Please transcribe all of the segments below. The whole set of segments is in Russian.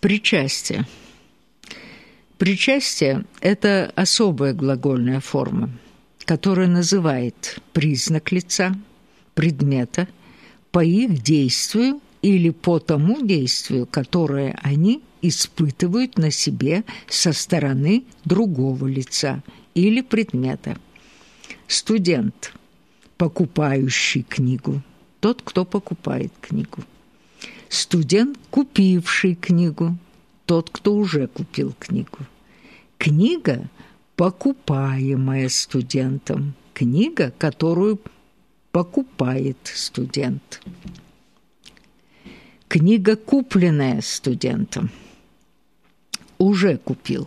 Причастие. Причастие – это особая глагольная форма, которая называет признак лица, предмета по их действию или по тому действию, которое они испытывают на себе со стороны другого лица или предмета. Студент, покупающий книгу, тот, кто покупает книгу студент, купивший книгу, тот, кто уже купил книгу. Книга, покупаемая студентом, книга, которую покупает студент. Книга, купленная студентом, уже купил.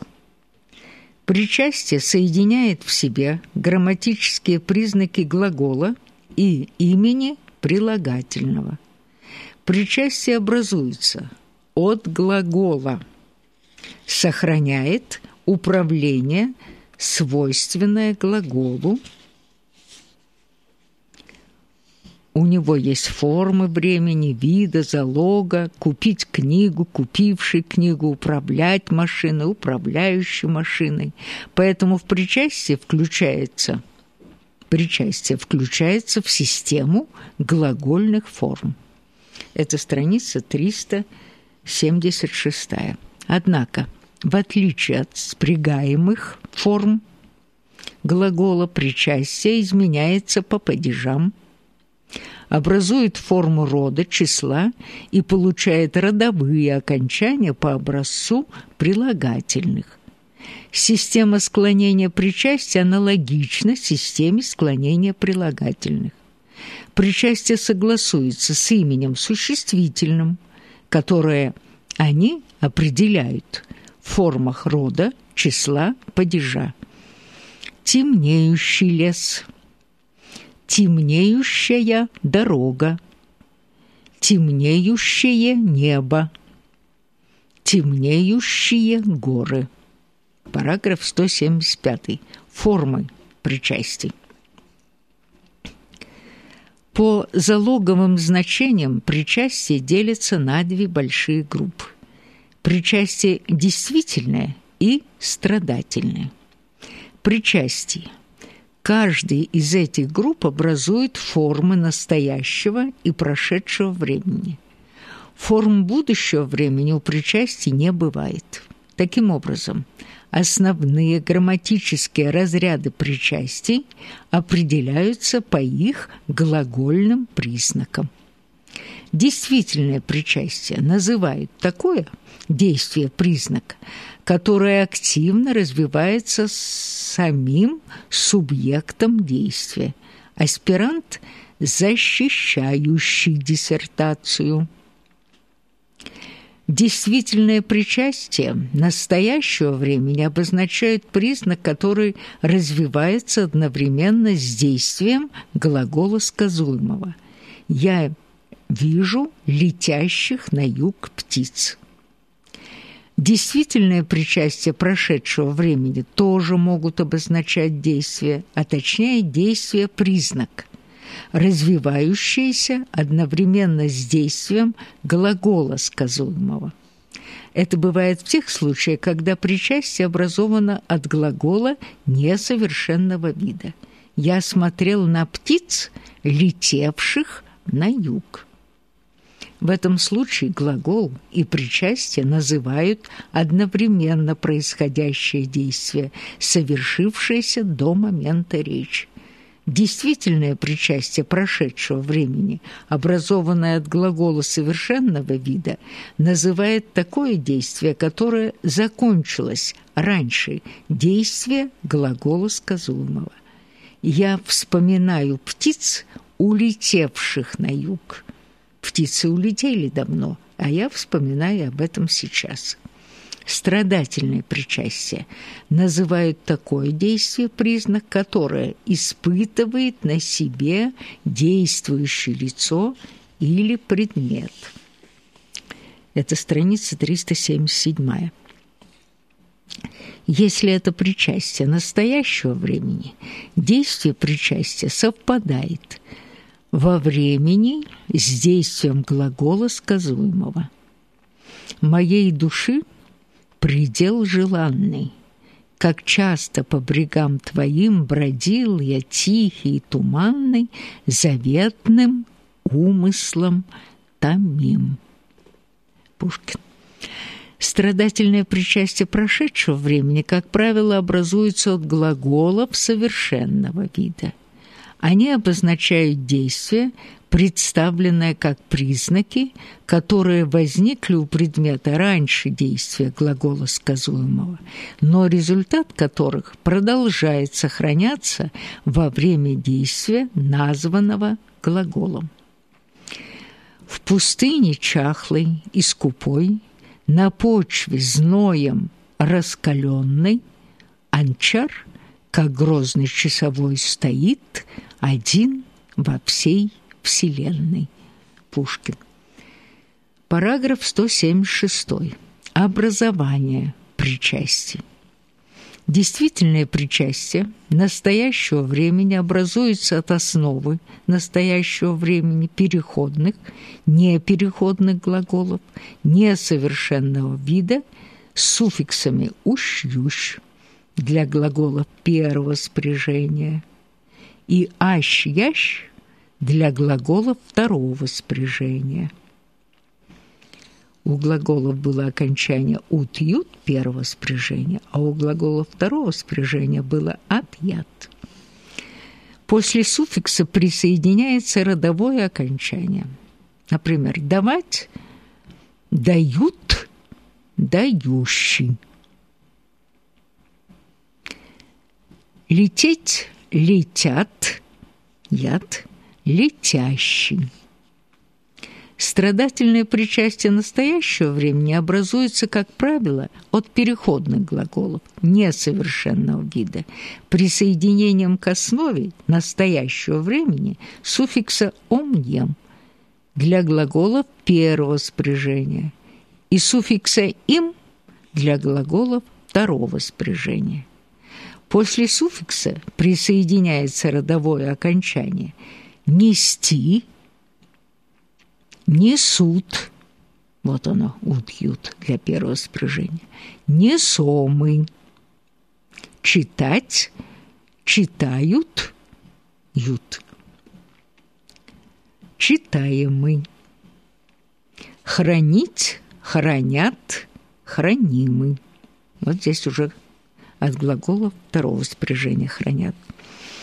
Причастие соединяет в себе грамматические признаки глагола и имени прилагательного – Причастие образуется от глагола, сохраняет управление, свойственное глаголу. У него есть формы времени, вида, залога, купить книгу, купивший книгу, управлять машиной, управляющей машиной. Поэтому в причастие включается причастие включается в систему глагольных форм. Это страница 376. Однако, в отличие от спрягаемых форм глагола причастие изменяется по падежам, образует форму рода, числа и получает родовые окончания по образцу прилагательных. Система склонения причастия аналогична системе склонения прилагательных. Причастие согласуется с именем существительным, которое они определяют в формах рода, числа, падежа. Темнеющий лес, темнеющая дорога, темнеющее небо, темнеющие горы. Параграф 175. Формы причастий. По залоговым значениям причастие делится на две большие группы. Причастие действительное и страдательное. Причастие. Каждый из этих групп образует формы настоящего и прошедшего времени. Форм будущего времени у причастия не бывает. Таким образом, основные грамматические разряды причастий определяются по их глагольным признакам. Действительное причастие называют такое действие признак, которое активно развивается самим субъектом действия. Аспирант, защищающий диссертацию – Действительное причастие настоящего времени обозначает признак, который развивается одновременно с действием глагола сказуемого. «Я вижу летящих на юг птиц». Действительное причастие прошедшего времени тоже могут обозначать действие, а точнее действие-признак – развивающееся одновременно с действием глагола сказуемого. Это бывает в тех случаях, когда причастие образовано от глагола несовершенного вида. «Я смотрел на птиц, летевших на юг». В этом случае глагол и причастие называют одновременно происходящее действие, совершившееся до момента речи. Действительное причастие прошедшего времени, образованное от глагола совершенного вида, называет такое действие, которое закончилось раньше действия глагола сказуемого. «Я вспоминаю птиц, улетевших на юг». Птицы улетели давно, а я вспоминаю об этом сейчас страдательное причастие называют такое действие, признак которое испытывает на себе действующее лицо или предмет. Это страница 377. Если это причастие настоящего времени, действие причастия совпадает во времени с действием глагола сказуемого – моей души предел желанный. Как часто по брегам твоим бродил я тихий и туманный, заветным умыслом томим. Пушкин. Страдательное причастие прошедшего времени, как правило, образуется от глаголов совершенного вида. Они обозначают действие, представленное как признаки, которые возникли у предмета раньше действия глагола сказуемого, но результат которых продолжает сохраняться во время действия названного глаголом. В пустыне чахлой и скупой – на почве зноем раскаленной, Анчар, как грозный часовой, стоит один во всей вселенной. Пушкин. Параграф 176. Образование причастий. Действительное причастие настоящего времени образуется от основы настоящего времени переходных, непереходных глаголов, несовершенного вида с суффиксами «ущ-ющ» для глаголов первого спряжения и «ащ-ящ» для глаголов второго спряжения – у глаголов было окончание «ут-ют» первого спряжения, а у глагола второго спряжения было «от-ят». После суффикса присоединяется родовое окончание. Например, «давать» – «дают», «дающий». «Лететь» – «летят», «яд», «летящий». Страдательное причастие настоящего времени образуется, как правило, от переходных глаголов несовершенного вида, присоединением к основе настоящего времени суффикса «омьем» для глаголов первого спряжения и суффикса «им» для глаголов второго спряжения. После суффикса присоединяется родовое окончание «нести» несут, вот оно, утьют для первого спряжения, несомы, читать, читают, ют, читаемый, хранить, хранят, хранимый. Вот здесь уже от глагола второго спряжения хранят –